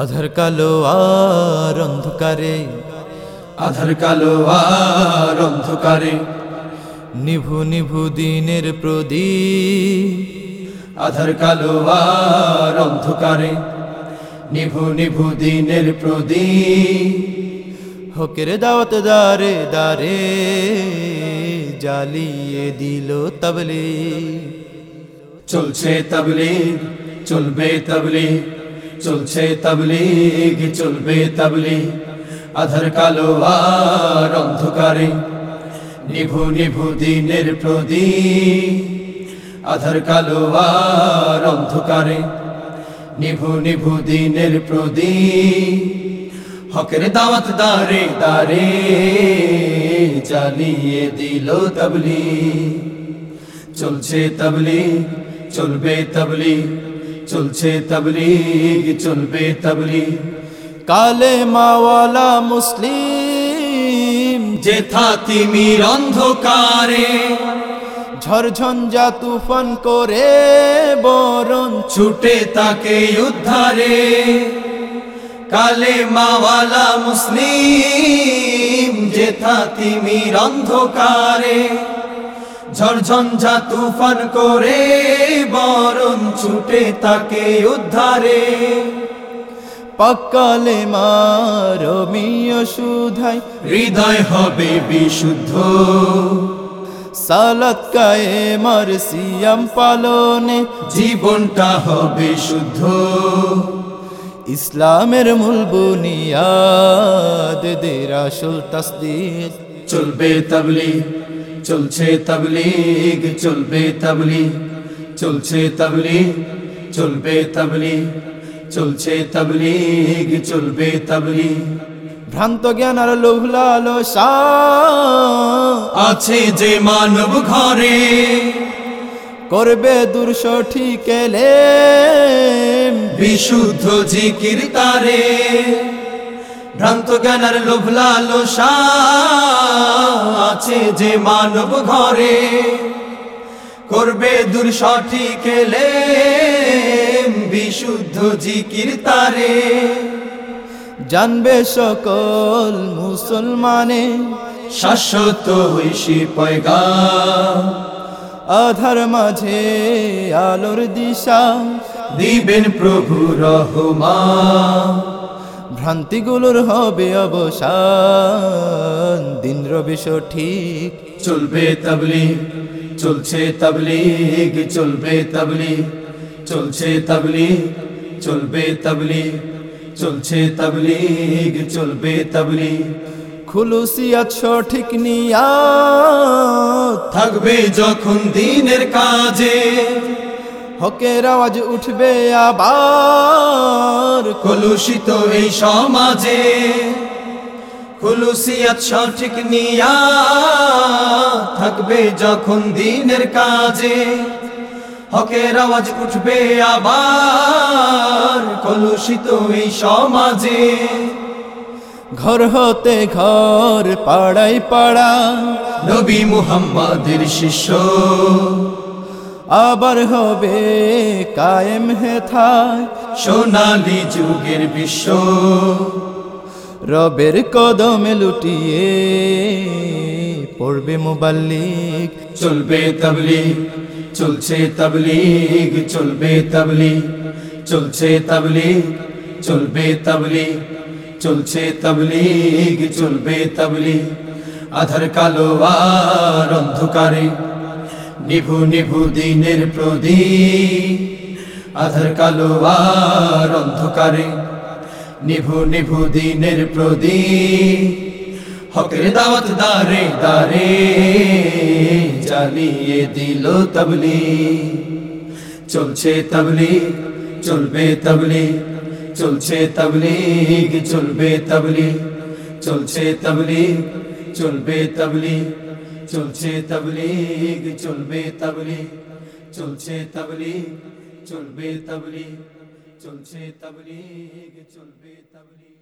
আধার কালো আর অন্ধকারে আধার কালো আর অন্ধকারে নিভু নিভু দিনের প্রদীপ। আধার কালো আর অন্ধকারে নিভু নিভু দিনের প্রদীপ। হকের দাওয়াত দারে দারে জ্বালিয়ে দিল তবলি চলছে তবলিগ চলবে তবলিগ। চলছে তবলিগ, চলবে তবলিগ। আধার কালো আর অন্ধকারে, নিভু নিভু দিনের প্রদীপ। আধার কালো আর অন্ধকারে, নিভু নিভু দিনের প্রদীপ। হকের দাওয়াত দারে দারে চালিয়ে দিল তবলি চলছে তবলি চলবে তবলি চলছে তবলিগ, চলবে তবলি কালে মাওয়ালা মুসলিম যেথা তিমির অন্ধকারে। ঝড়ঝঞ্ঝা তুফান করে, বরণ ছুটে তাকে উদ্ধারে। কালে মাওয়ালা মুসলিম যেথা তিমির অন্ধকারে। ঝড়ঝঞ্ঝা তুফান করে বরণ ছুটে তাকে উদ্ধারে। পাকালে মারমীয় সুধাই হৃদয় হবে বিশুদ্ধ। সালাত কায়ে মার সিয়াম পালনে জীবনটা হবে শুদ্ধ। ইসলামের মূল বুনিয়াদ দের আসল তসদিক। চলবে তবলি চলছে তবলিগ চলবে তবলি চলছে তবলি চলবে তবলি চলছে তবলিগ চলবে তবলি ভ্রান্ত জ্ঞান আর লোভ লালসা আছে যে মানব ঘরে। করবে দূর সঠিক বিশুদ্ধ জিকির তারে। ভ্রান্ত জ্ঞানের লোভ লালসা আছে যে মানব ঘরে। করবে দূর সঠিক বিশুদ্ধ জিকির তারে। জানবে সকল মুসলমানে, শাশ্বত হইসি পয়গা আধার মাঝে আলোর দিশা, দিবেন প্রভু রহমা ভ্রান্তিগুলোর হবে অবসান। দিন রবি সঠিক। চলবে তবলি চলছে তবলিগ। চলবে তবলি চলছে তবলি চলবে তবলি চলছে তবলিগ। চলবে তবলি খুলুসিয়াত সঠিক নিয়া থাকবে যখন দিনের কাজে। হকের আওয়াজ উঠবে আবার। কলুষিত এই সমাজে খুলুসিয়াত সঠিক নিয়া থাকবে যখন দিনের কাজে। হকের আওয়াজ উঠবে আবার কলুষিত এই সমাজে। ঘর হতে ঘর পাড়াই পাড়া। নবী মুহাম্মাদের শিষ্য আবার হবে, কায়েম হেথায় সোনালি যুগের বিশ্ব। রবের কদমে লুটিয়ে পড়বে মোবাল্লিক। চলবে তবলিগ, চলছে তবলিগ, চলবে তবলিগ, চলছে তবলিগ, চলবে তবলিগ, চলছে তবলিগ, চলবে তবলিগ। আধার কালো আর অন্ধকারে নিভু নিভু দিনের প্রদীপ, আধার কালো আর অন্ধকারে। নিভু নিভু দিনের প্রদীপ, হকের দাওয়াত দারে দারে জ্বালিয়ে দিল তবলি চলছে তবলি চলবে তবলি চলছে তবলিগ, চলবে তবলি চলছে তবলি চলবে তবলি চলছে তবলিগ চলবে তবলি চলছে তবলি চলবে তবলি চলছে তবলিগ চলবে তবলি